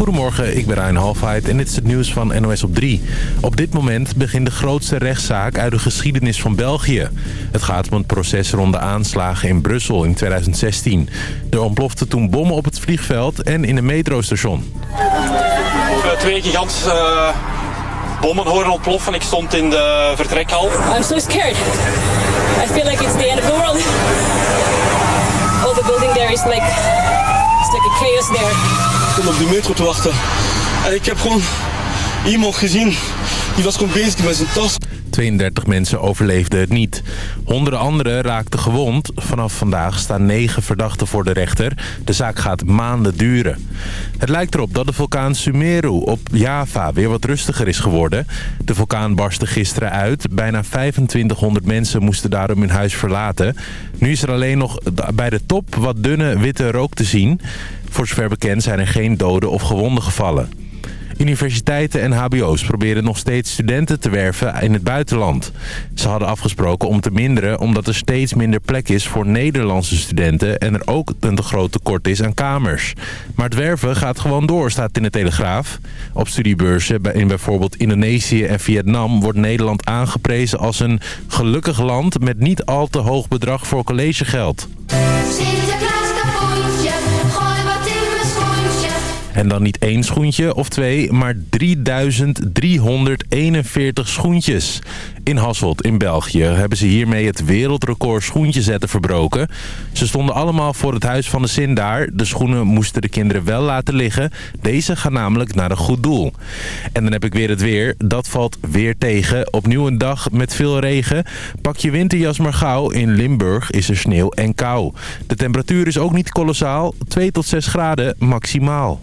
Goedemorgen, ik ben Ryan Halfheid en dit is het nieuws van NOS op 3. Op dit moment begint de grootste rechtszaak uit de geschiedenis van België. Het gaat om het proces rond de aanslagen in Brussel in 2016. Er ontploften toen bommen op het vliegveld en in een metrostation. Twee gigantische uh, bommen horen ontploffen. Ik stond in de vertrekhal. I'm so scared. I feel like it's the end of the world. All the building there is like, it's like a chaos there. Stond op die metro te wachten. En ik heb gewoon iemand gezien. Die was gewoon bezig met zijn tas. 32 mensen overleefden het niet. Honderden anderen raakten gewond. Vanaf vandaag staan negen verdachten voor de rechter. De zaak gaat maanden duren. Het lijkt erop dat de vulkaan Sumeru op Java weer wat rustiger is geworden. De vulkaan barstte gisteren uit. Bijna 2500 mensen moesten daarom hun huis verlaten. Nu is er alleen nog bij de top wat dunne witte rook te zien. Voor zover bekend zijn er geen doden of gewonden gevallen. Universiteiten en hbo's proberen nog steeds studenten te werven in het buitenland. Ze hadden afgesproken om te minderen omdat er steeds minder plek is voor Nederlandse studenten... en er ook een te groot tekort is aan kamers. Maar het werven gaat gewoon door, staat in de Telegraaf. Op studiebeurzen in bijvoorbeeld Indonesië en Vietnam wordt Nederland aangeprezen als een gelukkig land... met niet al te hoog bedrag voor collegegeld. En dan niet één schoentje of twee, maar 3341 schoentjes. In Hasselt in België hebben ze hiermee het wereldrecord schoentjezetten verbroken. Ze stonden allemaal voor het huis van de zin daar. De schoenen moesten de kinderen wel laten liggen. Deze gaan namelijk naar een goed doel. En dan heb ik weer het weer. Dat valt weer tegen. Opnieuw een dag met veel regen. Pak je winterjas maar gauw. In Limburg is er sneeuw en kou. De temperatuur is ook niet kolossaal. 2 tot 6 graden maximaal.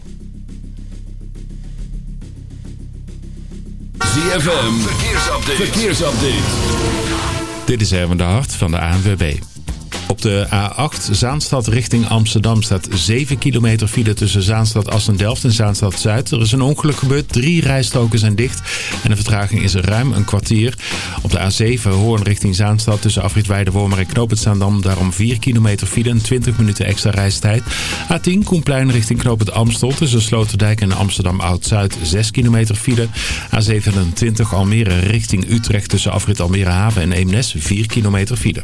ZFM, verkeersupdate. verkeersupdate. Dit is Erwin de Hart van de ANWB. Op de A8 Zaanstad richting Amsterdam staat 7 kilometer file tussen Zaanstad Assen-Delft en Zaanstad Zuid. Er is een ongeluk gebeurd, drie rijstroken zijn dicht en de vertraging is ruim een kwartier. Op de A7 Hoorn richting Zaanstad tussen Afrit Weidewormer en Knoopend Zaandam daarom 4 kilometer file en 20 minuten extra reistijd. A10 Koenplein richting Knoopend Amstel tussen Sloterdijk en Amsterdam Oud-Zuid 6 kilometer file. A27 Almere richting Utrecht tussen Afrit Almere Haven en Eemnes 4 kilometer file.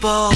people.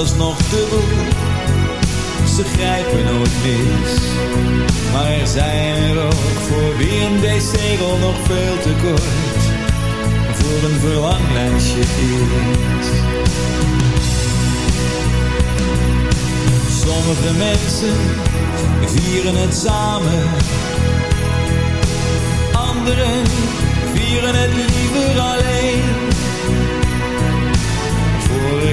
alles nog dubbel. Ze grijpen nooit mis. Maar er zijn er ook voor wie een decegel nog veel te kort. Voor een verlanglijstje is. Sommige mensen vieren het samen. Anderen vieren het liever alleen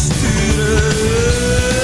üstüne.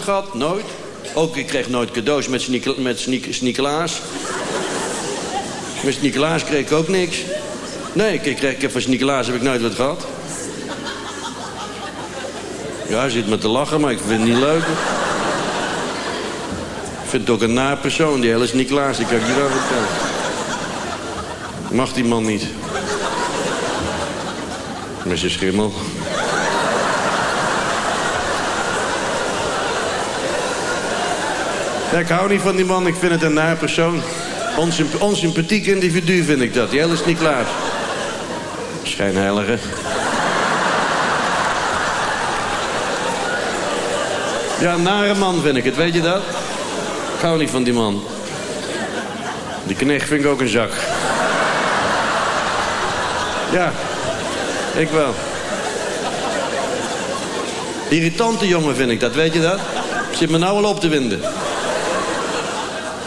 Gehad, nooit. Ook ik kreeg nooit cadeaus met Sneek- met kreeg ik ook niks. Nee, ik, kreeg, ik heb van Sneekelaas heb ik nooit wat gehad. Ja, hij zit me te lachen, maar ik vind het niet leuk. Ik vind het ook een naar persoon, die hele Sneekelaas. Die kan ik niet vertellen. Mag die man niet. Met zijn schimmel. Ik hou niet van die man. Ik vind het een naar persoon. Onsymp onsympathiek individu vind ik dat. Niet klaar. Schijnheilige. Ja, een nare man vind ik het. Weet je dat? Ik hou niet van die man. Die knecht vind ik ook een zak. Ja, ik wel. Irritante jongen vind ik dat, weet je dat? Zit me nou al op te winden.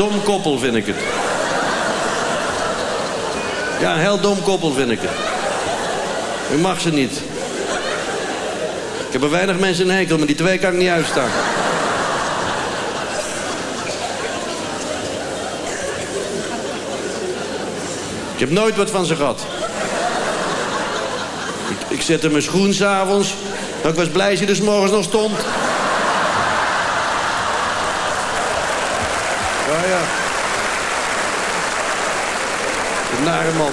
Dom koppel vind ik het. Ja, een heel dom koppel vind ik het. Ik mag ze niet. Ik heb er weinig mensen een hekel, maar die twee kan ik niet uitstaan. Ik heb nooit wat van ze gehad. Ik, ik zette mijn schoen s'avonds. Ik was blij dat hij er 's morgens nog stond. Ja, ja. Een nare man.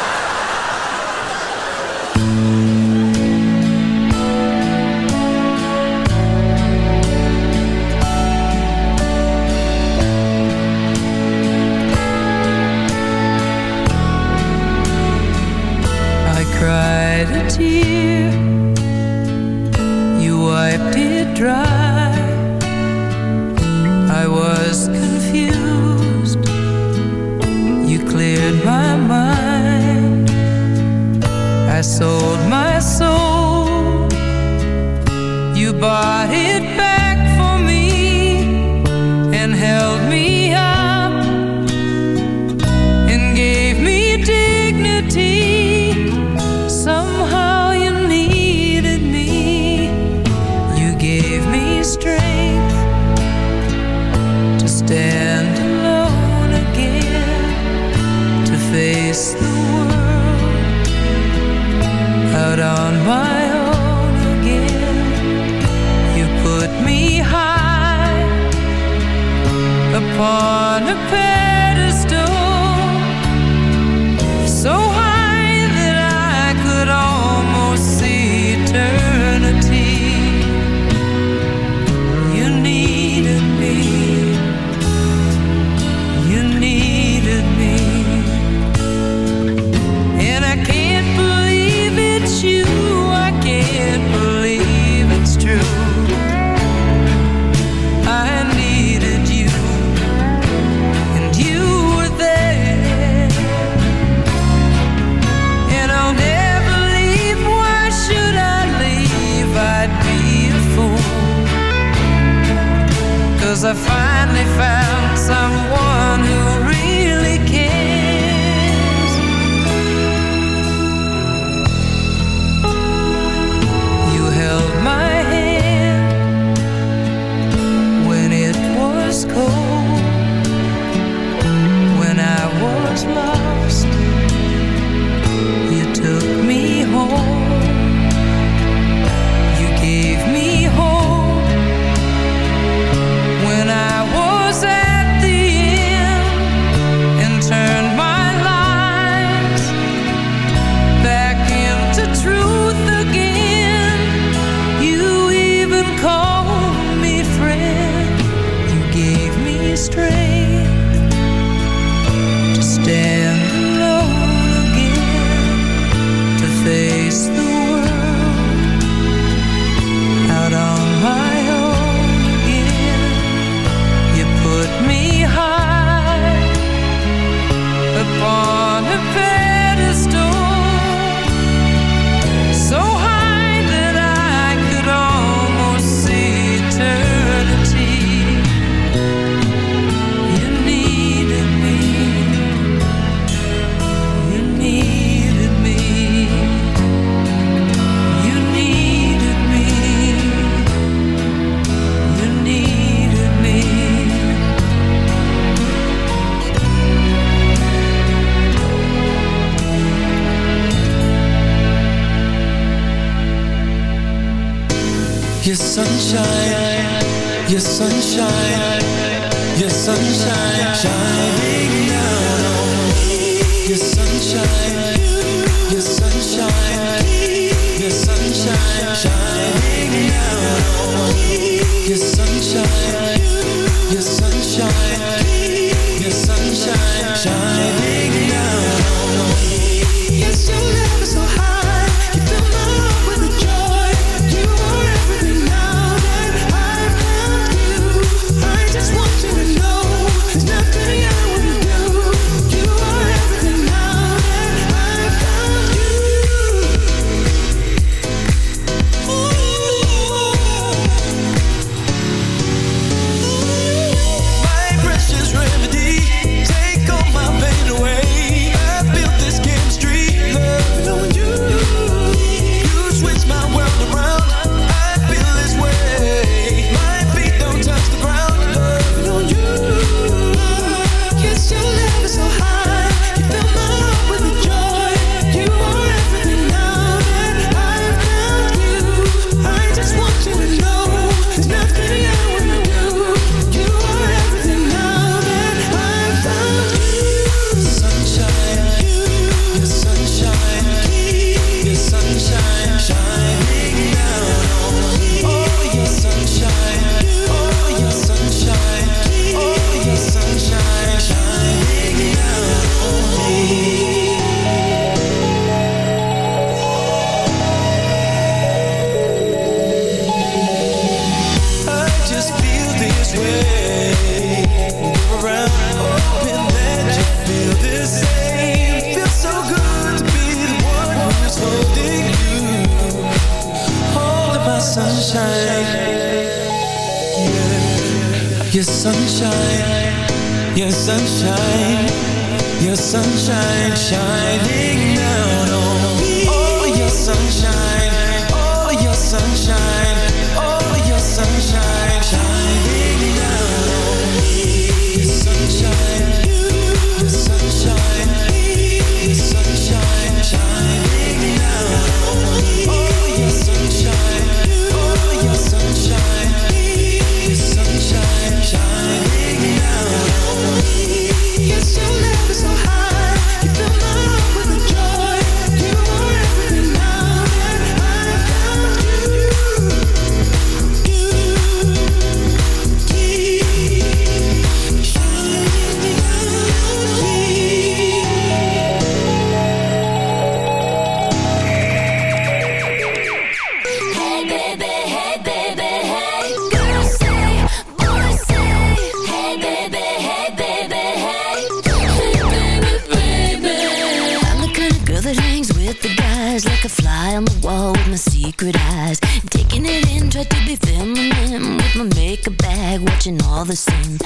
eyes Like a fly on the wall with my secret eyes. Taking it in, tried to be feminine With my makeup bag, watching all the scenes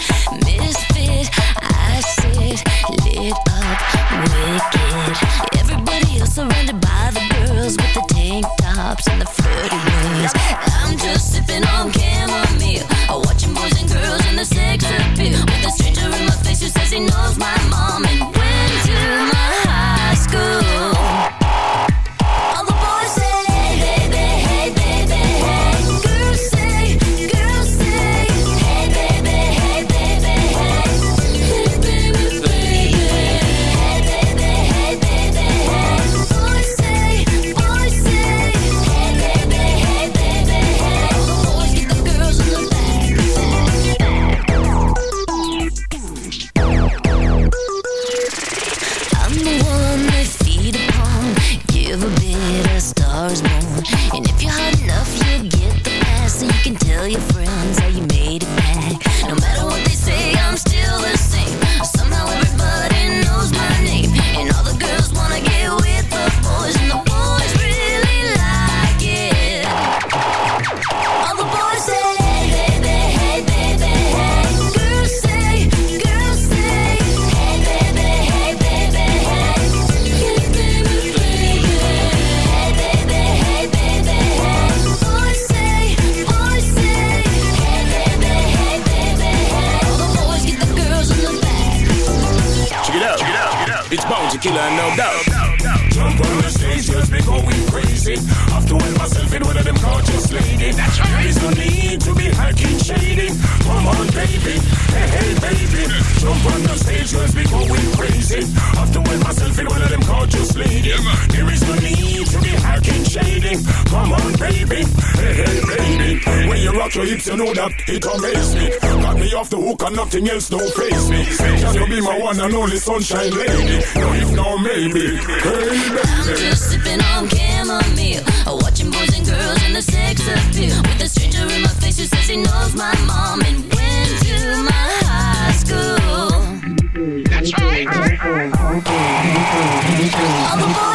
Misfit, I sit lit up, wicked. Everybody else surrounded by the girls With the tank tops and the flirty ways. I'm just sipping on chamomile Watching boys and girls in the sex appeal. With a stranger in my face who says he knows my mom and It's bones, a killer, no doubt. Jump on the these girls be going crazy. Have to end myself in one of them gorgeous ladies. That's right. There is no need to be hacking, shading. Come on, baby. Hey, hey, baby. Jump on the stage, girls be going crazy. Have to end myself in one of them gorgeous ladies. Yeah, there is no need to be hacking, shading. Come on, baby. Hey, hey, baby. When you rock your hips, you know that it amazes me. Got me off the hook and nothing else don't face me. Can you be my one and only sunshine lady? No, if no, maybe. Hey, baby sipping on chamomile. Watching boys and girls in the sex appeal. With a stranger in my face who says he knows my mom And went to my high school. That's right. All the boys